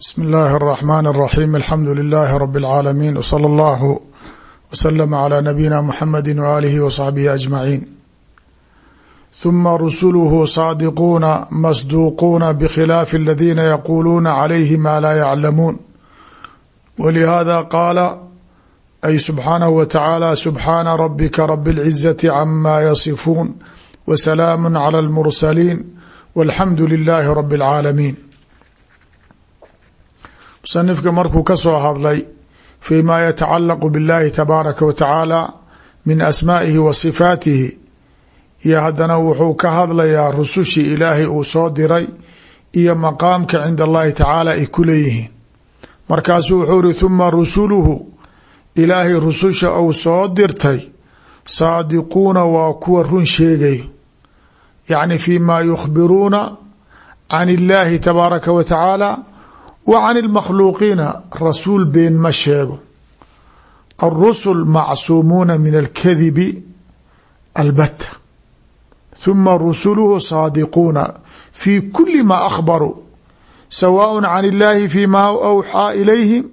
bsmi اllahi الرحmn الرaxيm alxamdu لilaahi rb العaalamiin wslى اllah wslm عlى nabiyina mxamedi walihi wصaxbihi aجmaciin ثuma rusuluhu saadiquuna masduuquuna bkhilaafi اladina yaquluuna عalayhi ma laa yaclamuun walihada qaala ay subxaanahu wa tacaala subxaana rabika rab اlcizaةi cama yasifuun wsalaamu عlى اlmursaliin walxamdu lilaahi rab اlcaalamiin musanifka markuu ka soo hadlay fii ma yatacalaqu biاllahi tabaaraka wa tacaala min asmaa'ihi wa sifaatihi iyo haddana wuxuu ka hadlayaa rusushii ilaahay uu soo diray iyo maqaamka cinda allahi tacaala ay ku leeyihiin. Markaasuu wuxuu iri huma rusuluhu ilaahay rususha uu soo dirtay saadiquuna waa kuwa run sheegayo yacni fii ma yukhbiruuna can illahi tabaaraka wa tacaala wa can ilmakhluuqiina rasuul been ma sheego. Alrusul macsuumuuna min alkadibi albatta. Huma rusuluhu saadiquuna fii kuli ma akhbaruu sawaaء can illaahi fii ma awxaa ilayhim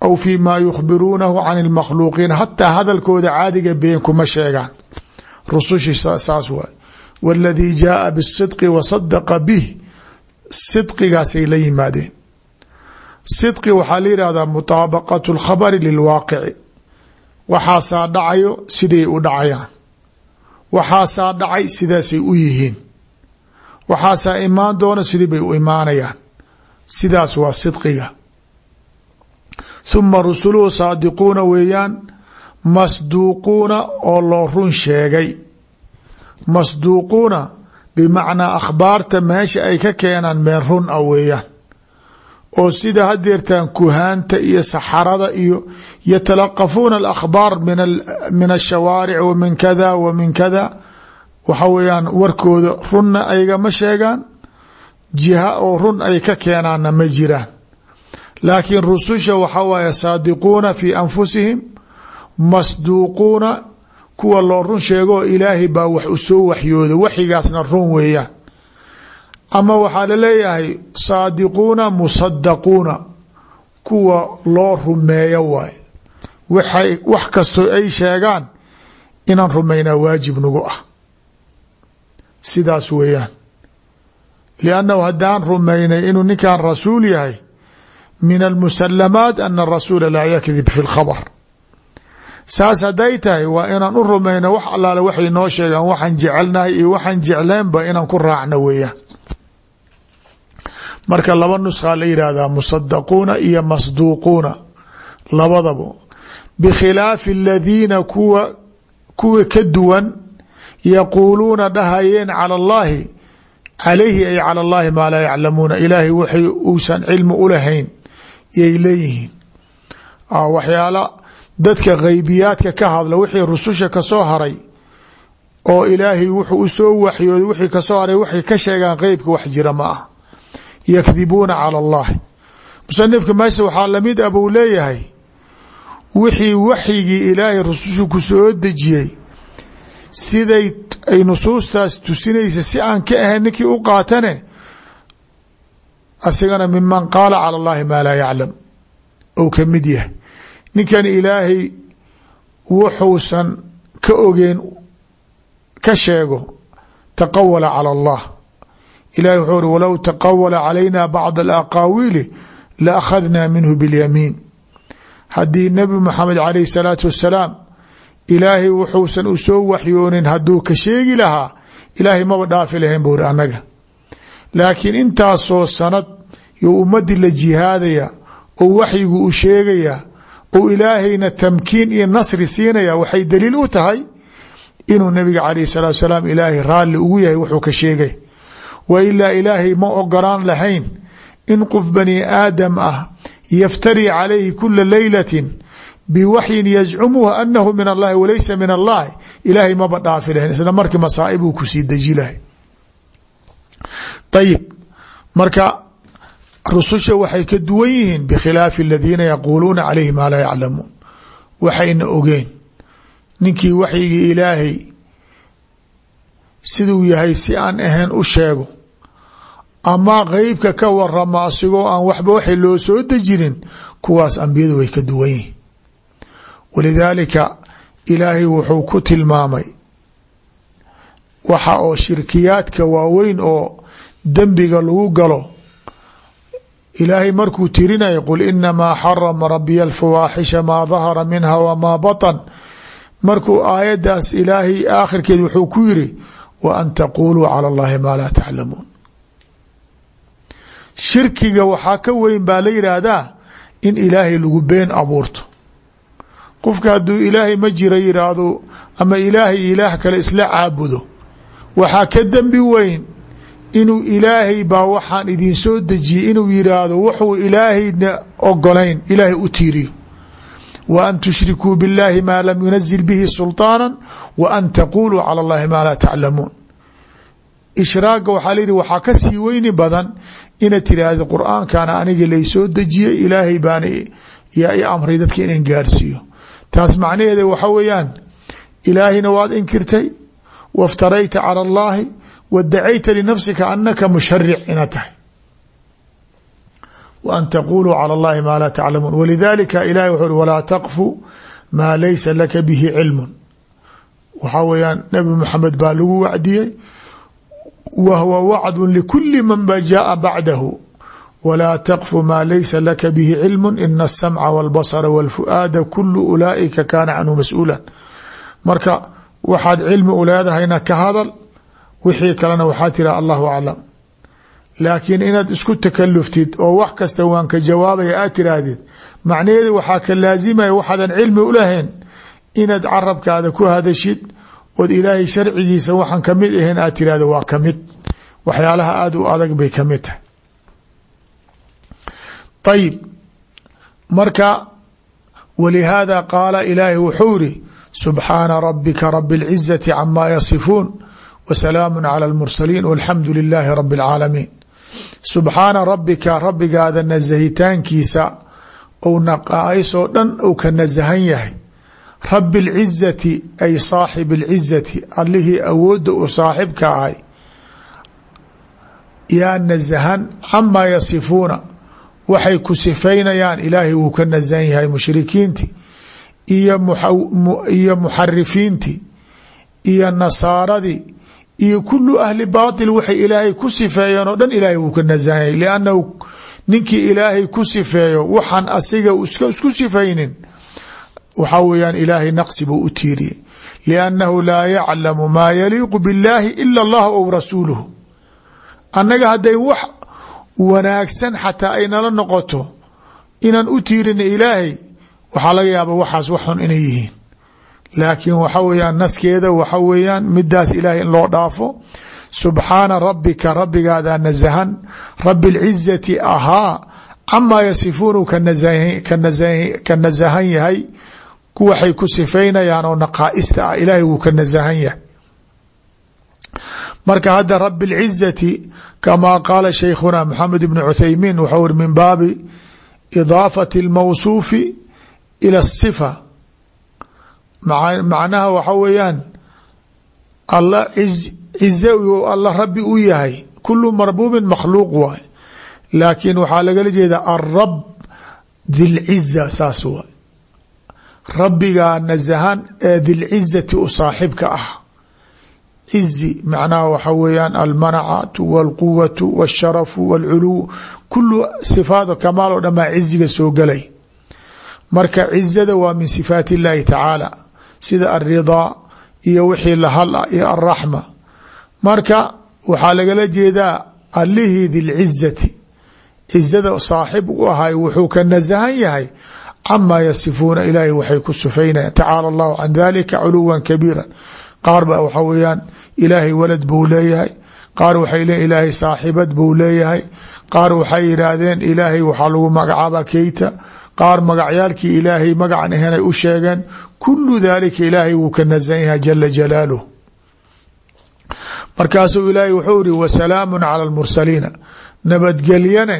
aw fii ma yukhbiruunahu can ilmakhluuqiin hataa hadalkooda caadiga been kuma sheegaan. Rusushi saas waay. Waladii jaaa biاsidqi wasadaqa bih sidqigaasay la yimaadeen sidqi waxaa la yihahdaa mutaabaqat اlkhabari lilwaaqici. Waxaasaa dhacayo siday u dhacayaan. Waxaasaa dhacay sidaasay u yihiin. Waxaasaa imaan doona sidii bay u imaanayaan. Sidaas waa sidqiga. Huma rusuluhu saadiquuna weeyaan masduuquuna oo loo run sheegay. Masduuquuna bimacnaa akhbaarta meesha ay ka keenaan meen run a weeyaan oo sida hadeertaan kuhaanta iyo saxarada iyo yatalaqafuuna alakhbaar min ashawaaric wa min kada wa min kada waxa weeyaan warkooda runna aygama sheegaan jiha oo run ay ka keenaanna ma jiraan. Laakiin rususha waxa waaye saadiquuna fi anfusihim masduuquuna kuwa loo run sheego oo ilaahay baa wax u soo waxyooda waxigaasna run weeyaan ama waxaa la leeyahay saadiquuna musadaquuna kuwa loo rumeeyo waay waxay wax kastoo ay sheegaan inaan rumaynaa waajib nagu ah. Sidaas weeyaan. Liannahu haddaan rumaynay inuu ninkan rasuul yahay min almusalamaat ana arasuula laa yakdib fi lkhabr saas hadday tahay waa inaan u rumayno wax allaale waxay noo sheegaan waxaan jecelnahay iyo waxaan jecleenba inaan ku raacno weeyaan marka laba nuskaa la yidhaahdaa musadaquuna iyo masduuquuna labadaba bikhilaafi aladiina kuwa kuwa ka duwan yaquuluuna dhahayeen cala allahi calayhi ay cala allahi maa laa yaclamuuna ilaahay waxay uusan cilmi ulahayn yay leeyihiin. Waxyaala dadka geybiyaadka ka hadla wixii rususha ka soo haray oo ilaahay wuxuu u soo waxyooday wixii ka soo haray waxay ka sheegaan qeybka wax jira ma ah yakdibuuna cala allahi musanifka meesha waxaa la mid a buu leeyahay wixii waxyigii ilaahay rusushu ku soo dejiyey siday ay nusuustaas tusinaysa si aan ka ahayn ninkii u qaatane asigana miman qaala cala allahi maa laa yaclam ou ka mid yahay. Ninkan ilaahay wuxuusan ka ogeen ka sheego taqawala cala allah ilahi wuxuu uri walow taqawala calayna bacd alaqaawiili la akhadna minhu biاlyamiin haddii nebi maxamed calayh salaatu wasalaam ilaahay wuxuusan u soo waxyoonin hadduu ka sheegi lahaa ilaahay maba dhaafi lahayn buu uri annaga. Laakiin intaasoo sanad you ummadii la jihaadaya oo waxyigu u sheegaya ou ilaahayna tamkiin iyo nasri siinaya waxay daliil u tahay inuu nabiga calayh salaatu salaam ilaahay raalli ugu yahay wuxuu ka sheegay wa ilaa ilaahay ma ogolaan lahayn in qof bani aadam ah yaftari calayhi kula leylatin biwaxyin yazcumuhu anahu min allahi walaysa min allahi ilaahay maba dhaafi lahayn isla markii masaaib uu ku sii deji lahay ayib marka rususha waxay ka duwan yihiin bikhilaafi aladiina yaquuluuna calayhi maa laa yaclamuun waxayna ogeen ninkii waxyigii ilaahay siduu yahay si aan ahayn u sheego. Ama qeybka ka warama asigoo aan waxba waxay loo soo dejinin kuwaas ambiyadu way ka duwan yihiin walidaalika ilaahay wuxuu ku tilmaamay waxa oo shirkiyaadka waaweyn oo dembiga lagu galo. Ilaahay markuu tirinaya qul inamaa xarama rabiya alfawaaxisha maa dahara minha wamaa batan markuu aayadaas ilaahay aakhirkeed wuxuu ku yiri wa an taquluu cala allahi maa laa taclamuun shirkiga waxaa ka weyn baa la yidhaahdaa in ilaahay lagu been abuurto qofka hadduu ilaahay ma jira yidhaahdo ama ilaahay ilaah kale isla caabudo waxaa ka dembi weyn inuu ilaahay baa waxaan idin soo dejiyey inuu yidhaahdo wuxuu ilaahayna ogolayn ilaahay u tiiriyo wa an tushrikuu biاllahi maa lam yunazil bihi sulطaana wa an taquluu calى اllahi maa laa taclamuun ishraaga waxaa layihi waxaa ka sii weyni badan inaad tiraahdo qur'aankana aniga laysoo dejiyey ilaahay baana yaa i amray dadka inan gaarsiiyo taas macnaheeda waxa weeyaan ilaahayna waad inkirtay waftarayta calى اllahi wadacayta linafsika anaka musharic ina tahay w an taquluu calى اllahi maa laa taclamuun walidalika ilahi wuxuu uri walaa taqfu maa laysa laka bihi cilmu waxaa weeyaan nabi maxamed baa lagu wacdiyey wa hwa wacdu likuli man ba jaءa bacdahu walaa taqfu maa laysa laka bihi cilmu ina aلsamca wاlbasra wاlfu'aada kulu ulaaئika kaana canhu mas-uula marka waxaad cilmi u leedahayna ka hadal wixii kalena waxaa tira allahu aclam laakiin inaad isku takaluftid oo wax kasta waan ka jawaabaya aad tiraahdid macnaheedu waxaa ka laasimaya waxaadan cilmi ulahayn inaad carabkaada ku hadashid ood ilaahay sharcigiisa waxaan kamid ahayn aad tirahdo waa kamid waxyaalaha aada u adag bay kamid tahay ayib marka walihaada qaala ilaahi wuxuu iri subxaana rabika rabi اlcizati cama yasifuun wsalaamu calى اlmursaliin walxamdu lilaahi rabi اlcaalamiin subxaana rabika rabbigaada nasahitaankiisa ou naqaais oo dhan ou ka nasahan yahay. Rabi اlcizati ay saaxib اlcizati allihii awoodda u saaxibka ahay. Yaa nasahan camaa yasifuuna waxay ku sifaynayaan ilaahay wuu ka nasahan yahay mushrikiinti iyo iyo muxarifiinti iyo nasaaradii iyo kulu ahli baatil waxay ilaahay ku sifeeyeen oo dhan ilaahay wuu ka nasahanyay liannahu ninkii ilaahay ku sifeeyo waxaan asiga isku sifaynin. Waxaa weeyaan ilaahay naqsi buu u tiiriyey liannahu laa yaclamu maa yaliiqu biاllaahi ila allah ou rasuuluhu. Annaga hadday wax wanaagsan xataa ay nala noqoto inaan u tiirin ilaahay waxaa laga yaaba waxaas waxxun inay yihiin laakiin waxa weeyaan naskeeda waxa weeyaan midaas ilaahay in loo dhaafo subxaana rabbika rabbigaada nasahan rabi اlcizati ahaa camaa yasifuunu ka nasahan yahay waxay ku sifaynayaan oo naqaaista ah ilaahay wuu ka nasahan yahay marka hadda rabi اlcizati kamaa qaala shaykhuna maxamed ibn cuthaymiin waxau iri min baabi idaafati اlmawsuufi ilى الصifa macnaha waxa weeyaan alla cize alla rabbi u yahay kulu marbuubin makhluuq waay laakiin waxaa lagala jeeda alrab dilciza saas waay rabbigaa nasahan ee dilcizati u saaxibka ah cizi macnaha waxa weeyaan almanacatu wاlquwatu wاsharafu wاlculuw kulu sifaat kamaal oo dhan baa ciziga soo galay marka cizada waa min sifaat اllahi tacaala sida alridaa iyo wixii lahal ah iyo alraxma marka waxaa lagala jeedaa allihii dilcizati cizada saaxib u ahay wuxuu ka nasahan yahay camaa yasifuuna ilaahay waxay ku sifaynayan tacaala allahu can dalika culuwa kabiira qaar ba waxa weeyaan walad buu leeyahay. Qaar waxay leeyiin ilaahay saaxibad buu leeyahay. Qaar waxay yidhaahdeen ilaahay waxaa lagu magacaaba keyta qaar magacyaalkii ilaahay magacan ahenay u sheegeen kulu dalika ilaahay wuu ka nasan yahay jala jalaaluh markaasuu ilaahay wuxuu iri wasalaamu cala lmursaliina nabadgelyane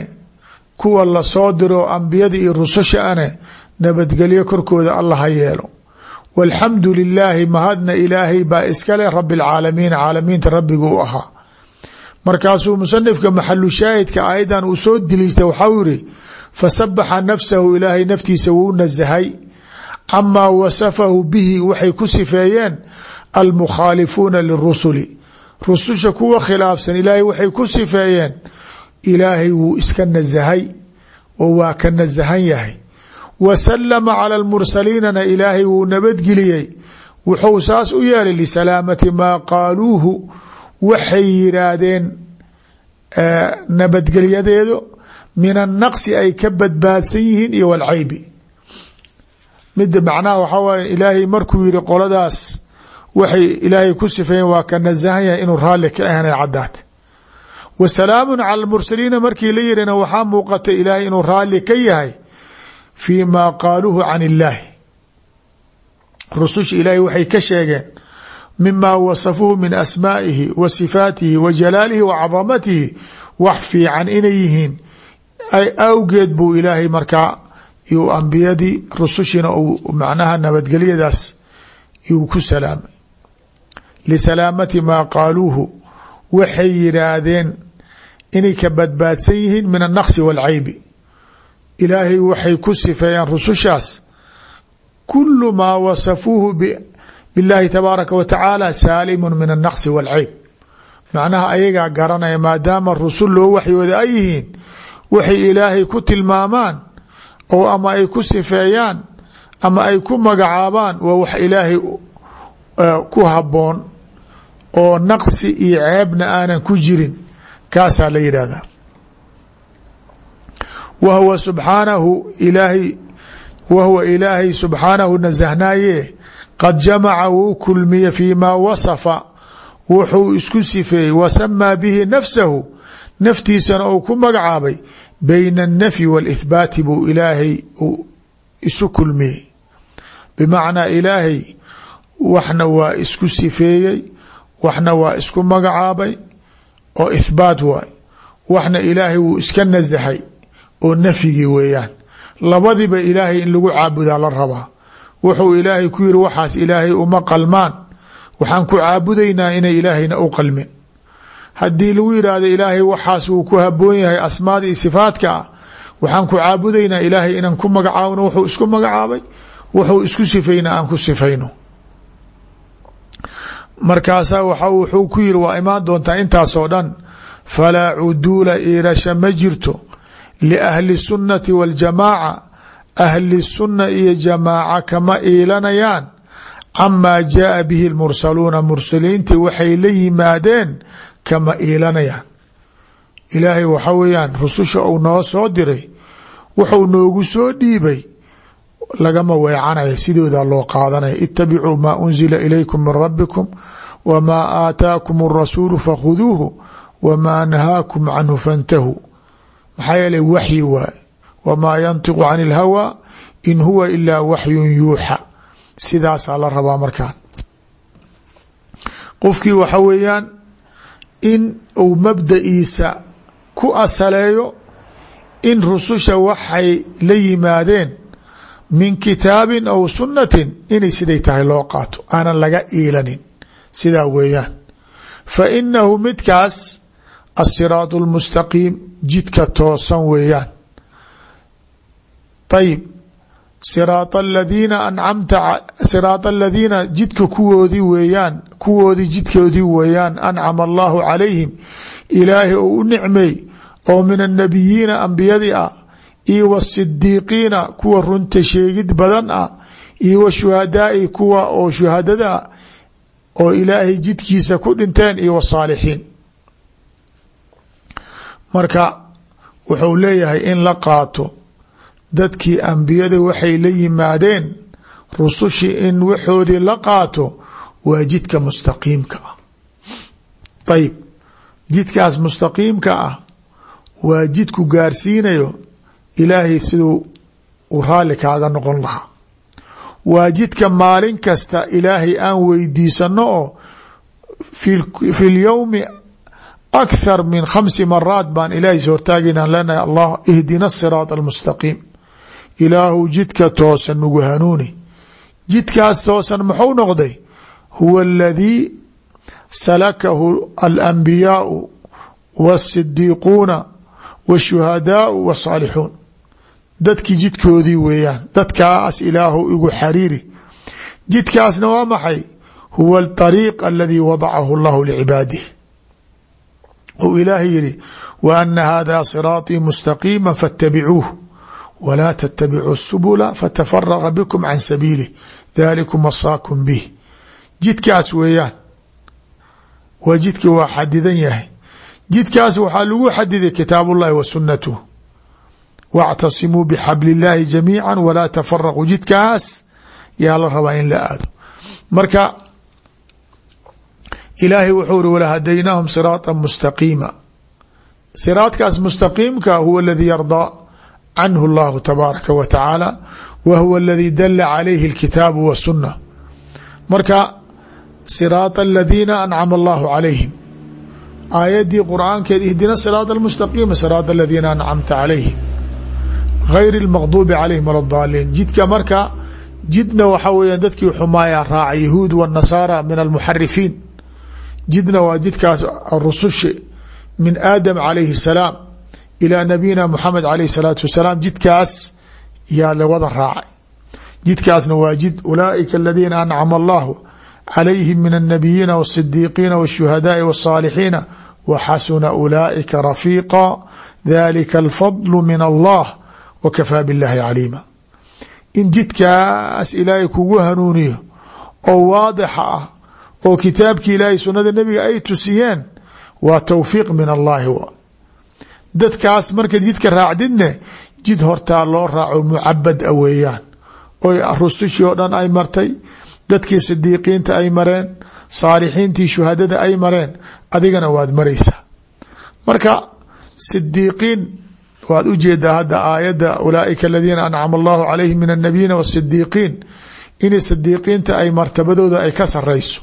kuwa la soo diro ambiyada iyo rususha ane nabadgelyo korkooda alla ha yeelo. Walxamdu lilaahi mahadna ilaahay baa iskale rabi اlcaalamiin caalamiinta rabbigu u ahaa. Markaasuu musanifka maxalu shaahidka aayadan uu soo diliistay waxau yiri fasabaxa nafsahu ilaahay naftiisa wuu nasahay. Camaa wasafahu bihi waxay ku sifeeyeen almukhaalifuuna lirusuli. Rususha kuwa khilaafsan ilaahay waxay ku sifeeyeen ilaahay wuu iska nasahay oo waa ka nasahan yahay. Wa salama cala lmursaliinana ilaahay wuu nabadgeliyey. Wuxuu saas u yeelay lisalaamati maa qaaluuhu waxay yiraahdeen nabadgelyadeedu min annaqsi ay ka badbaadsan yihiin iyo walcaybi mida macnaha waxaa waay ilaahay markuu yihi qoladaas waxay ilaahay ku sifeeyeen waa ka nasahan yahay inuu raalli ka ahanay caddaat wa salaamun cala almursaliina markii la yirina waxaa muuqata ilaahay inuu raalli ka yahay fii ma qaaluuhu can illaahi. Rususha ilaahay waxay ka sheegeen mima wasafuuhu min asmaa'ihi wa sifaatihi wa jalaalihi wa cadamatihi fiican inay yihiin awgeed buu ilaahay markaa yuu ambiyadii rusushiina uu macnaha nabadgelyadaas yuu ku salaamay. Lisalaamati maa qaaluuhu waxay yidhaahdeen inay ka badbaadsan yihiin min annaqsi waalcaybi ilaahay waxay ku sifeeyeen rusushaas kulu maa wasafuuhu biاllahi tabaaraka wa tacaala saalimu min annaqsi wاlcayb macnaha ayagaa garanaya maadaama rusul loo waxyooda ay yihiin waxay ilaahay ku tilmaamaan oo ama ay ku sifeeyaan ama ay ku magacaabaan waa wax ilaahay ku haboon oo naqsi iyo ceebna aanan ku jirin. Kaasaa la yidhaahdaa. Wa huwa subxaanahu ilaahay wa huwa ilaahay subxaanahu nasahnaaye qad jamaca wuu kulmiye fii maa wasafa wuxuu isku sifeeyey wa naftiisana uu ku magacaabay bayna alnafyi wاlihbaati buu ilaahay isu kulmiyey. Bimacnaa ilaahay waxna waa isku sifeeyey waxna waa isku magacaabay oo ihbaat waay. Waxna ilaahay wuu iska nasahay oo nafyigii weeyaan. Labadiiba ilaahay in lagu caabudaa la rabaa. Wuxuu ilaahay ku yiri waxaas ilaahay uma qalmaan. Waxaan ku caabudaynaa inay ilaahayna u qalmin haddii lagu yidhaahdo ilaahay waxaas wuu ku haboon yahay asmaada iyo sifaadka ah waxaan ku caabudaynaa ilaahay inaan ku magacaabno wuxuu isku magacaabay wuxuu isku sifayna aan ku sifayno. Markaasaa wuxuu ku yiri waa imaan doontaa intaasoo dhan falaa cuduula iirasha ma jirto liahli sunnati waاljamaaca ahli sunna iyo jamaaca kama iilanayaan. Camaa jaaa bihi lmursaluuna mursaliintii waxay la yimaadeen kama iilanayaan ilaahay waxa weeyaan rususha uu noo soo diray wuxuu noogu soo dhiibay lagama weecanaya sidoodaa loo qaadanaya. Itabicuu maa unzila ilaykum min rabbikum wamaa aataakum arasuulu fakhuduuhu wamaa nahaakum canhu fantahuu maxaa yeelay waxyi waay. Wamaa yantiqu can ilhawaa in huwa ilaa waxyun yuuxa. Sidaasaa la rabaa markaan. Qofkii waxa weeyaan in uu mabda'iisa ku asaleeyo in rususha waxay la yimaadeen min kitaabin aw sunnatin inay siday tahay loo qaato aanan laga iilanin sidaa weeyaan. Fa inahu midkaas asiraat اlmustaqiim jidka toosan weeyaan. Ayib siraaط aladiina ancamta siraaط aladiina jidka kuwoodii weeyaan kuwoodii jidkoodii weeyaan ancama allahu calayhim ilaahay ou u nicmeey oo min annabiyiina ambiyadii ah iyo wasidiiqiina kuwa runta sheegid badan ah iyo washuhadaai kuwa oo shuhadada ah oo ilaahay jidkiisa ku dhinteen iyo wasaalixiin marka wuxuu leeyahay in la qaato dadkii ambiyada waxay la yimaadeen rusushii in waxoodii la qaato waa jidka mustaqiimka. Ah ayib jidkaas mustaqiimka ah waa jidku gaarsiinayo ilaahay siduu uu raalli kaaga noqon lahaa. Waa jidka maalin kasta ilaahay aan weydiisano oo fi lyowmi akhar min khamsi maraat baan ilaahay is hortaagayna lenahay allah ihdina asiraat almustaqiim ilaahu jidka toosan nagu hanuuni. Jidkaas toosan muxuu noqday? Huwa aladii salakahu alanbiyaau waasidiiquuna washuhadaau wasaalixuun dadkii jidkoodii weeyaan dadkaas ilaahu igu xariiri. Jidkaasna waa maxay? Huwa alariiq aladii wadacahu llahu licibaadihi ou ilaahay yihi wa ana hada siraaطii mustaqiima faاtabicuuh wlaa ttabicuu subula fatafaraqa bikum can sabiilih dalikum wasaakum bih jidkaas weeyaan waa jidka waa xadidan yahay jidkaas waxaa lagu xadiday kitaab ullahi wa sunatuh wاctasimuu bxabl اllahi jamiica walaa tafaraquu jidkaas yaa la rabaa in la aado marka ilaahay wuxuu ri walahadaynaahum siraaطa mustaqiima siraadkaas mustaqiimka huwa aladii yardaa canhu اllahu tabaaraka wa tacaala wa huwa aladii dala calayhi اlkitaabu waالsuna marka siraaط aladiina ancama allahu calayhim aayadii qur'aankeed ihdina siraaط almustaqiima siraaط aladiina ancamta calayhim gayr اlmaqduubi calayhim wala اdaaliin jidka marka jidna waxa weeyaan dadkii xumaaya raaca yahuud wالnasaara min almuxarifiin jidna waa jidkaas rusushi min aadam calayhi الsalaam ilaa nabiyina mxamed aleyh salaatu wasalaam jidkaas yaa lawada raacay. Jidkaasna waa jid ulaaika aladiina ancama allahu calayhim min alnabiyiina wasidiiqiina washuhadaai wasaalixiina waxasuna ulaaika rafiiqa dalika alfadlu min allah wakafaa billahi caliima. In jidkaas ilaahay kugu hanuuniyo oo waadixa ah oo kitaabki ilaahay sunada nebiga ay tusiyeen waa towfiiq min allahi dadkaas marka jidka raacdidne jid hortaa loo raaco mucabbad a weeyaan. Oy rusushii oo dhan ay martay dadkii sidiiqiinta ay mareen saalixiintii shuhadada ay mareen adigana waad maraysaa. Marka sidiiqiin waad u jeedaa hadda aayadda ulaaika aladiina ancama allahu calayhim min annabiyiina wasidiiqiin inay sidiiqiinta ay martabadooda ay ka sarayso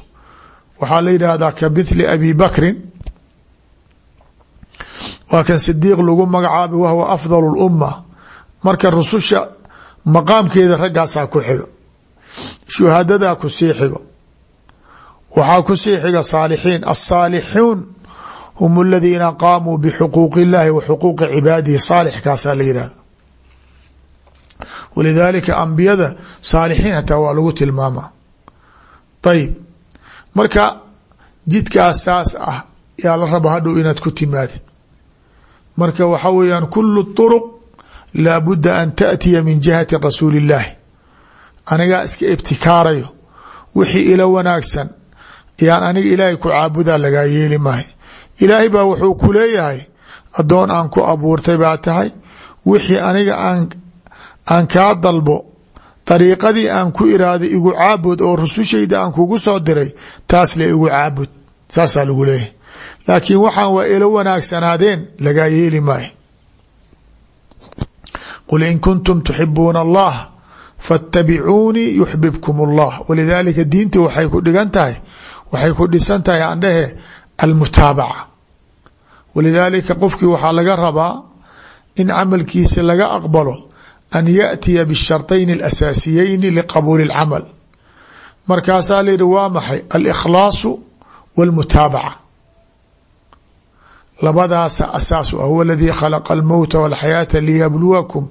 waxaa la yidhaahdaa ka mithli abi bakrin waa kan sidiiq lagu magacaabay wahwa afdal اlumma marka rususha maqaamkeeda raggaasaa ku xigo. Shuhadadaa ku sii xigo. Waxaa ku sii xiga saalixiin. Asaalixuun hum aladiina qaamuu bxuquuq اllahi wa xuquuqi cibaadihi. Saalixkaasaa la yihahda walidaalika ambiyada saalixiin hataa waa lagu tilmaamaa. Ayib marka jidkaas saas ah yaa la raba hadhow inaad ku timaadid marka waxaa weeyaan kulu طuruq laabudda an taأtiya min jihati rasuuli اllahi anigaa iska ibtikaarayo wixii ila wanaagsan yaan aniga ilaahay ku caabudaa lagaa yeeli maayo ilaahay baa wuxuu ku leeyahay addoon aan ku abuurtay baa tahay wixii aniga aan aan kaa dalbo dariiqadii aan ku iraaday igu caabud oo rusushayda aan kugu soo diray taas le igu caabud saasaa lagu leeyahay laakiin waxaan waa ila wanaagsanaadeen lagaa yeeli maayo qul in kuntum tuxibuuna allah faاtabicuunii yuxbibkum اllah walidaalika diintii waxay ku dhigan tahay waxay ku dhisan tahay aan dhehe almutaabaca walidaalika qofkii waxaa laga rabaa in camalkiisa laga aqbalo an yaأtiya bالsharطayn اlasaasiyeyni liqabuuli اlcamal markaasaa layihi waa maxay alkhlaasu wاlmutaabaca labadaasa asaas ah huwa aladii khalaqa almowta wاlxayaata liyabluwakum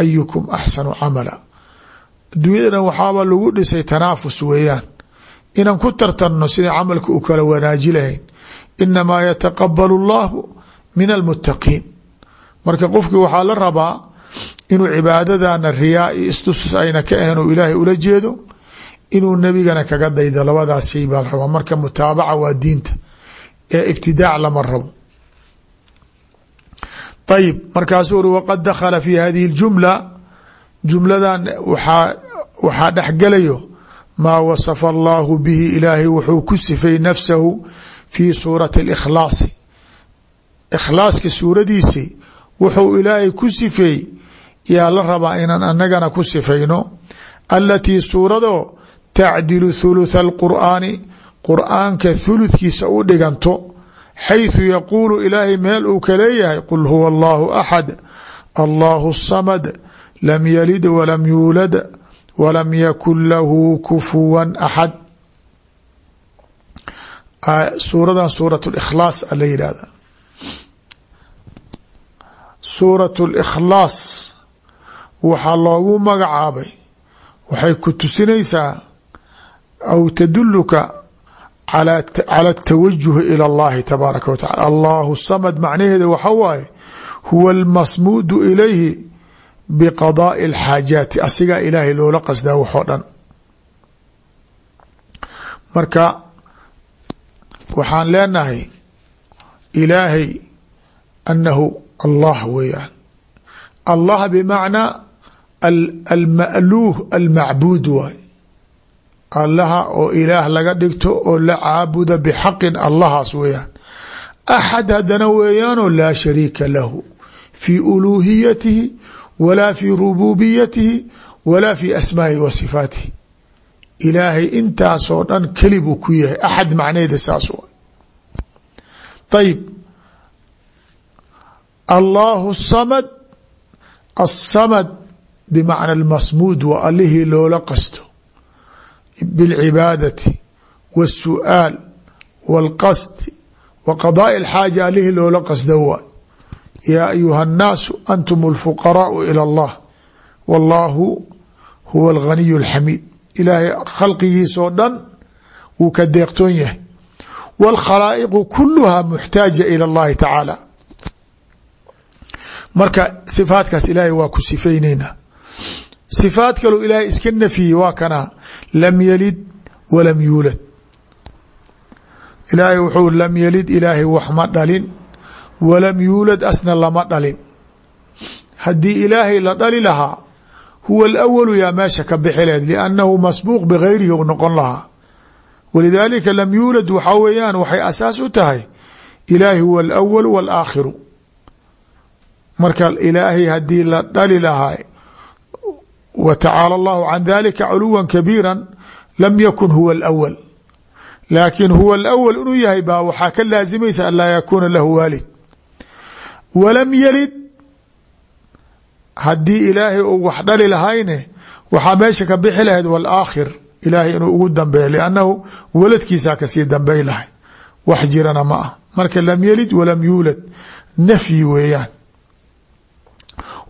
ayukum axsanu camala. Adduunyadana waxaaba lagu dhisay tanaafus weeyaan. Inaan ku tartarno sida camalka u kala wanaaji lahayn. Inamaa yataqabal اllahu min almuttaqiin. Marka qofkii waxaa la rabaa inuu cibaadadana riyaa iyo istusus ayna ka ahayn oo ilaahay ula jeedo inuu nebigana kaga daydo labadaas shay baa la rabaa. Marka mutaabaca waa diinta. Ee ibtidaac lama rabo ayib markaasuu uri waqad dakhala fi hadihi اljumla jumladan waxaa waxaa dhexgelayo maa wasafa allahu bihi ilaahay wuxuu ku sifay nafsahu fi suurati اlikhlaasi ikhlaaska suuradiisi wuxuu ilaahay ku sifeey yaa la rabaa inaan anagana ku sifayno alatii suuradoo tacdilu thulutha alqur'aani qur'aanka thuludkiisa u dhiganto xayثu yaquulu ilaahay meel uu ka leeyahay qul huwa allahu axad allahu الsamad lam yalid walam yuulad walam yakun lahu kufuwa axad suuradan suuraة اkhlaas a la yihahda suurat اlkhlaas waxaa loogu magacaabay waxay ku tusinaysaa aw taduluka calى اtawajuhi ilى اllahi tabaaraka wa tacala allahu samad macnaheeda waxa waaye huwa اlmasmuudu ilayhi biqadaaءi اlxaajaati asigaa ilaahay loola qasdaa waxoo dhan marka waxaan leenahay ilaahay anahu allah weeyaan allah bmacnaa alma'luuh almacbuud waay allaha oo ilaah laga dhigto oo la caabuda bxaqin allahaas weeyaan. Axad haddana weeyaanoo laa shariika lahu. Fi uluuhiyatihi walaa fi rububiyatihi walaa fi asmaa'ihi wa sifaatihi. Ilaahay intaasoo dhan keli buu ku yahay. Axad macnaheeda saas wa ayib allahu samad. Aلsamad bmacna اlmasmuud waa allihii loola qasto bاlcibaadati w الsu'aal w اlqasdi wa qadaaءi اlxaaja allihii loola qasda waay yaa ayuha الnaasu antum اlfuqaraءu ilى اllah w allahu huwa اlghaniy اlxamiid ilaahay khalqigiisoo dhan wuu ka deeqtoon yahay w اlkhalaa'iqu kuluha muxtaaja ilى اllahi tacaala marka sifaatkaas ilaahay waa ku sifayneynaa sifaat kaloo ilaahay iska nafiyey waa kana. Lam yalid walam yuulad ilaahay wuxuu lam yalid ilaahay wax ma dhalin. Walam yuulad asna lama dhalin. Haddii ilaahay la dhali lahaa huwa alawalu yaa meesha ka bixi lehed liannahu masbuuq bigayrihi u noqon lahaa. Walidaalika lam yuulad waxaa weeyaan waxay asaas u tahay ilaahi huwa alawalu waalaakhiru marka ilaahay haddii la dhali lahaa w tacaala allahu can dalika culuwa kabiira lam yakun huwa alawal laakin huwa alawal inuu yahay baa waxaa ka laazimaysa an laa yakuuna lahu waalid. Walam yalid haddii ilaahay uu wax dhali lahayne waxaa meesha ka bixi lahayd waalaakhir ilaahay inuu ugu dambeeyo liannahu waladkiisaa ka sii dambey lahay. Wax jirana ma ah. Marka lam yalid walam yuulad nafyi weeyaan.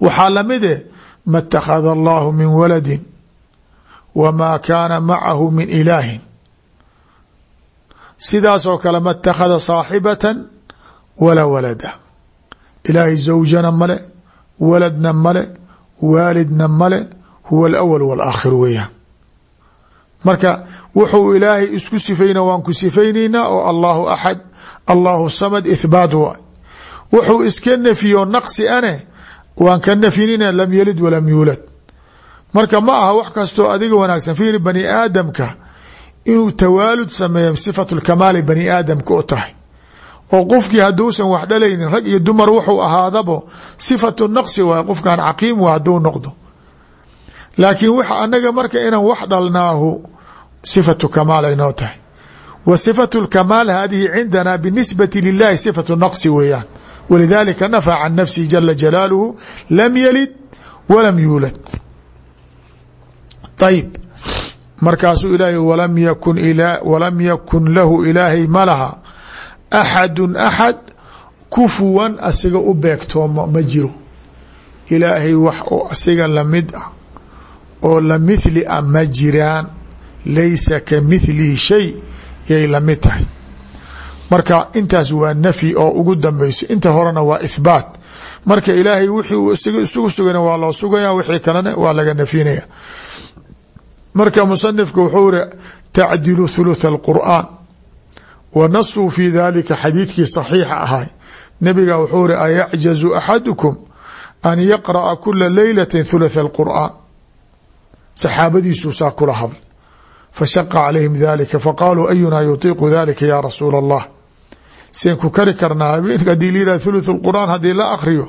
Waxaa lamide ma اtakhada allahu min waladi wamaa kaana macahu min ilaahin sidaasoo kale ma اtakhada saaxibata walaa walada ilaahay zawjana male waladna male waalidna male huwa alawal walaaakhir weeyaan marka wuxuu ilaahay isku sifayna waan ku sifaynaynaa oo allahu axad allahu samad ithbaat waay wuxuu iska nefiyo naqsi ane waan ka nafyinina lam yalid walam yuulad marka ma aha wax kastoo adiga wanaagsan. Fiiri bani aadamka inuu tawaalud sameeyo sifatu lkamaali bani aadamka u tahay. Oo qofkii hadduusan wax dhalaynin rag iyo dumar wuxuu ahaadabo sifatu naqsi waay qofkan caqiim wa hadduu noqdo. Laakiin w anaga marka inaan wax dhalnaahu sifatu kamaal aynoo tahay. Wa sifatu lkamaal hadihi cindana binisbati lilahi sifatu naqsi weeyaan walidalika nafى can nafsihi jala jalaaluhu lam yalid walam yuulad ayib markaasuu ilaahay walam yakun lahu ilaahay ma laha axadu axad kufuwan asiga u beegtoomo ma jiro ilaahay wax oo asiga la mid ah oo lamithli a ma jiraan laysa ka mithlihi shay yay la mid tahay marka intaas waa nafyi oo ugu dambeyso inta horena waa ithbaat marka ilaahay wixii uu isugu sugana waa loo sugaya wixii kalena waa laga nafyinaya marka musanifku wuxuu iri tacdilu thuluth alqur'aan. Wa nasuu fi dalika xadiidkii saxiixa ahay. Nabiga wuxuu iri ayacjazu axadukum an yaqra'a kula leylati thuluth alqur'aan. Saxaabadiisuu saa kula hadl fashaqa calayhim dalika faqaaluu ayunaa yutiiqu dalika ya rasuula allah seen ku kari karnaa habeenka haddii layihah thuluth lqur'aan haddii la akriyo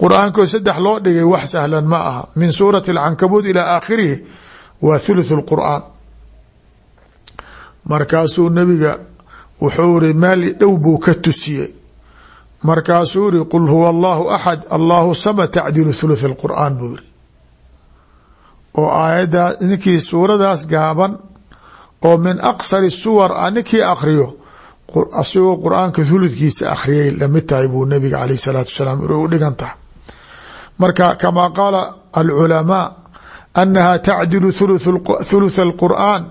qur'aankoo saddex loo dhigay wax sahlan ma aha. Min suurati alcankabuud ilaa aakhirihi waa thuluth lqur'aan markaasuu nabiga wuxuu iri meel dhow buu ka tusiyey. Markaasuu iri qul huwa allahu axad allahu sama tacdilu thuluth alqur'aan buu iri oo aayaddaa ninkii suuradaas gaaban oo min aqsari suwar a ninkii akriyo asagoo qur'aanka thuludkiisa akhriyay la mid tahay buu nabiga caleyh salaatu wasalaam u dhigan tahay. Marka kamaa qaala alculamaa anaha tacdilu thuluth اlqur'an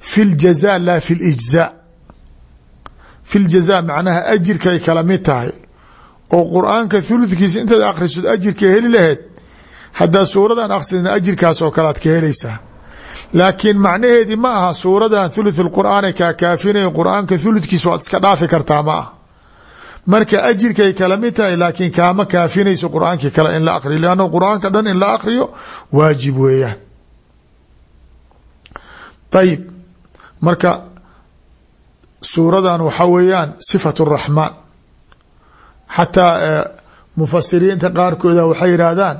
fi ljaza la fi lijza fi ljaza macnaha ajirkay kala mid tahay. Oo qur'aanka thuludkiisa intaad akhrisod ajirka heli laheyd haddaa suuradan akhrisna ajirkaas oo kale aad ka helaysaa laakiin macnaheedii ma aha suuradan thuluth lqur'aana kaa kaafinaya qur'aanka thuludkiisa waad iska dhaafi kartaa ma ah marka ajirkay kala mid tahay laakiin kaama kaafinayso qur'aankii kale in la akriyo lanna qur'aanka dhan in la akriyo waajib weeyaan ayib marka suuradan waxa weeyaan sifat raxmaan xataa mufasiriinta qaarkooda waxay yidhaahdaan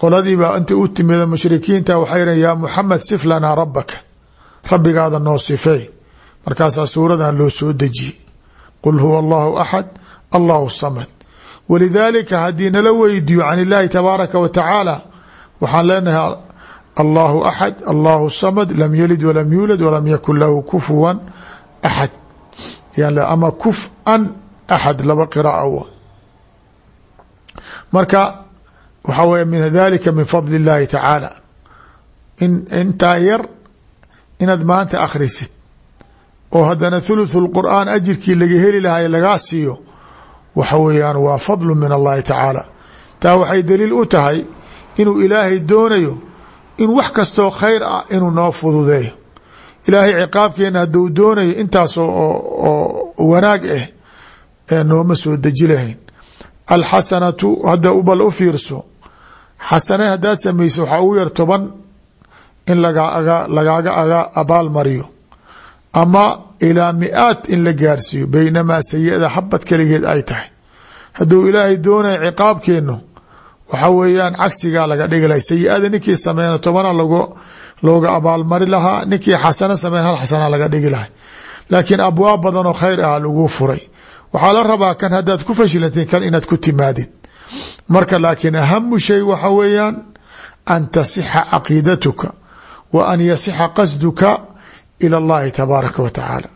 qoladiibaa inta u timida mushrikiinta waxay yidhahan yaa muxamed sif lanaa rabaka rabbigaada noo sifey markaasaa suuradan loo soo dejiyey. Qul huwa allahu axad allahu samad. Walidaalika haddii nala weydiiyo can illaahi tabaaraka wa tacaala waxaan leenahay allahu axad allahu samad lam yalid walam yuulad walam yakun lahu kufuwan axad ama kuf-an axad laba qira'a marka waxaa wey min dalika min fadli اllahi tacaala. In intaa yar inaad maanta akhrisid oo haddana thuluth اlqur'aan ajirkii laga heli lahay lagaa siiyo waxa weeyaan waa fadlu min allahi tacaala. Taa waxay daliil u tahay inuu ilaahay doonayo in wax kastoo khayr ah inuu noo fududeeyo. Ilaahay ciqaabkeena hadduu doonayo intaas oo wanaag ah ee nooma soo deji lahayn. Alxasanatu hadda bal u fiirso xasane haddaad samaysa waxaa ugu yar toban in lagaaga aga abaal mariyo. Ama ilaa mi-aad in la gaarsiiyo baynamaa sayi-ada xabad keligeed ay tahay. Hadduu ilaahay doonaya ciqaabkeenu waxa weeyaan cagsigaa laga dhigi lahay sayi-ada ninkii sameyna tobana looga abaalmari lahaa ninkii xasano sameyn hal xasana laga dhigi laakiin abwaab badan oo khayr ah lagu furay. Waxaa la rabaa kan haddaad ku fashilantiin kan inaad ku timaadid marka laakiin ahamu shay waxa weeyaan an tasixa caqiidatuka wa an yasixa qasduka ila اllahi tabaaraka wa tacaala.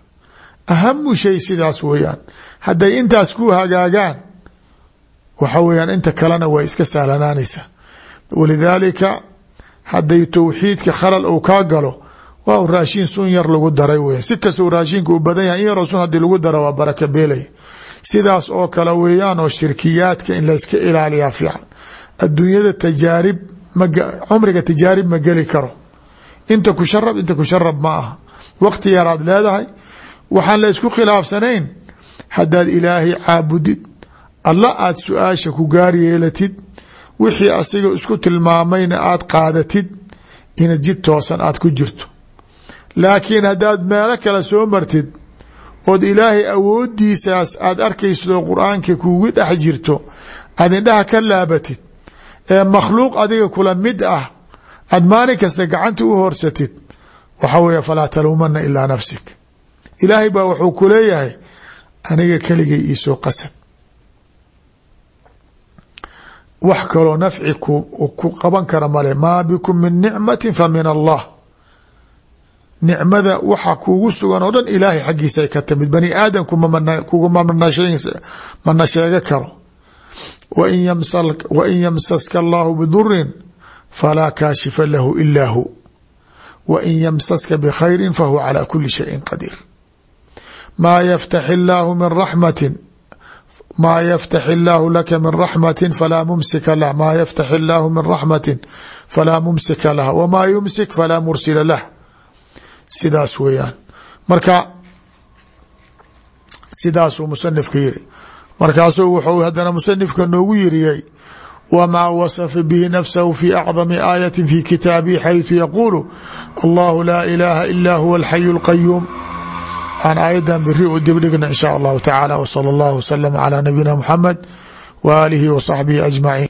Ahamu shay sidaas weeyaan. Hadday intaas ku hagaagaan waxa weeyaan inta kalena way iska sahlanaanaysaa walidaalika hadday towxiidka khalal uu kaa galo waa raashin sun yar lagu daray weya si kastau raashinka u badan yahay in yaroo sun haddii lagu dara waa baraka beelaya sidaas oo kale weeyaan oo shirkiyaadka in layska ilaaliyaa fiican. Adduunyada tajaarib cumriga tajaarib ma geli karo. Inta ku sharab inta ku sharab ma aha. Waqti yaraad leedahay. Waxaan la isku khilaafsanayn haddaad ilaahay caabudid alla aad su'aasha ku gaar yeelatid wixii asiga isku tilmaamayna aad qaadatid ina jid toosan aad ku jirto. Laakiin haddaad meelo kale soo martid ood ilaahay awoodiisaas aad arkaysidoo qur'aanka kugu dhex jirto aad indhaha ka laabatid ee makhluuq adiga kula mid ah aad maalin kasta gacanta u horsatid waxa weeye falaa taluumana ilaa nafsik. Ilaahay baa wuxuu ku leeyahay aniga keligay iisoo qasad wax kaloo nafci ku qaban kara male maa bikum min nicmati fa min allah nicmada waxa kuugu sugan oo dhan ilaahay xaggiisa ka timid. Bani aadamku kuguma mana sheega karo. Wain yamsaska allahu bidurin falaa kaashifa lahu ila hu. Wain yamsaska bkhayri fahuwa calى kuli shayin qadiir maa yftax illaahu min raxmati maa yftax illaahu laka min raxmati falaa mumsika lah. Maa yftax illaahu min raxmati falaa mumsika lah. Wmaa yumsik falaa mursila lah sidaas weeyaan marka sidaasuu musanifka yiri markaasuu wuxuu haddana musanifka noogu yiriyey wmaa wasafa bihi nafsahu fi acdami aayati fi kitaabihi xayثu yaquulu allahu laa ilaaha ila huwa alxayu اlqayuum aan aayadan biri u dibdhigna in shaa allahu tacaala wsala اllah wslama calى nabiyina muxamed w aalihi wa saxbihi ajmaciin